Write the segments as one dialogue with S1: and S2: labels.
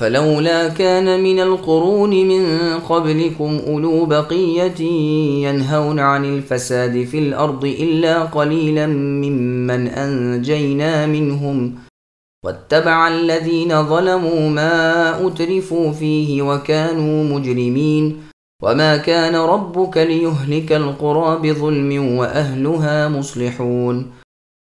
S1: فلولا كان من القرون من قبلكم أولو بقية ينهون عن الفساد في الأرض إلا قليلا ممن أنجينا منهم واتبع الذين ظلموا ما أترفوا فيه وكانوا مجرمين وما كان ربك ليهلك القرى بظلم وأهلها مصلحون.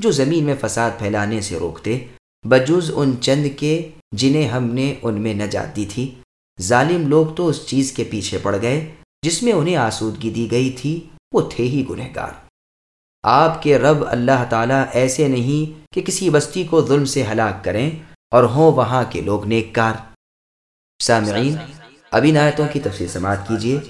S2: جو زمین میں فساد پھیلانے سے روکتے، بجز ان چند کے جنہیں ہم نے ان میں نجات دی تھی۔ ظالم لوگ تو اس چیز کے پیچھے پڑ گئے، جس میں انہیں آسودگی دی گئی تھی، وہ تھے ہی گنہگار۔ آپ کے رب اللہ تعالیٰ ایسے نہیں کہ کسی بستی کو ظلم سے ہلاک کریں اور ہوں وہاں کے لوگ نیک کار سامعین، ابھی نایتوں کی تفصیل سماعت کیجیے۔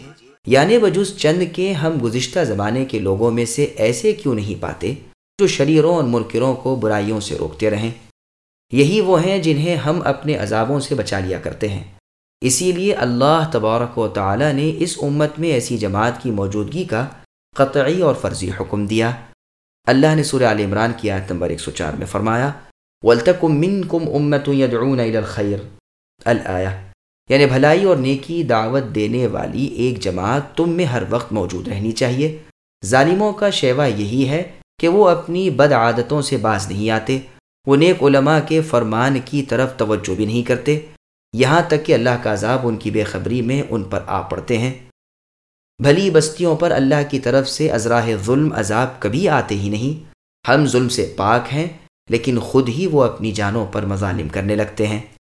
S2: یعنی بجوز چند کے ہم گزشتہ زمانے کے لوگوں میں سے ایسے کیوں نہیں پاتے؟ جو شریروں اور منکروں کو برائیوں سے روکتے رہیں۔ یہی وہ ہیں جنہیں ہم اپنے عذابوں سے بچا لیا کرتے ہیں۔ اسی لیے اللہ تبارک و تعالی نے اس امت میں ایسی جماعت کی موجودگی کا قطعی اور فرضی حکم دیا۔ اللہ نے سورہ عال عمران کی آیت نمبر 104 میں فرمایا ولتکم منکم امت یدعون الى الخیر الآیہ یعنی بھلائی اور نیکی دعوت دینے والی ایک جماعت تم میں ہر وقت موجود رہنی چاہیے۔ ظالموں کا شیوا یہی ہے کہ وہ اپنی بد عادتوں سے باز نہیں آتے۔ وہ نیک علماء کے فرمان کی طرف توجہ بھی نہیں کرتے۔ یہاں تک کہ اللہ کا عذاب ان کی بے خبری میں ان پر آ پڑتے ہیں۔ بھلی بستیوں پر اللہ کی طرف سے ازراہ ظلم عذاب کبھی آتے ہی نہیں۔ ہم ظلم سے پاک ہیں، لیکن خود ہی وہ اپنی جانوں پر مظالم کرنے لگتے ہیں۔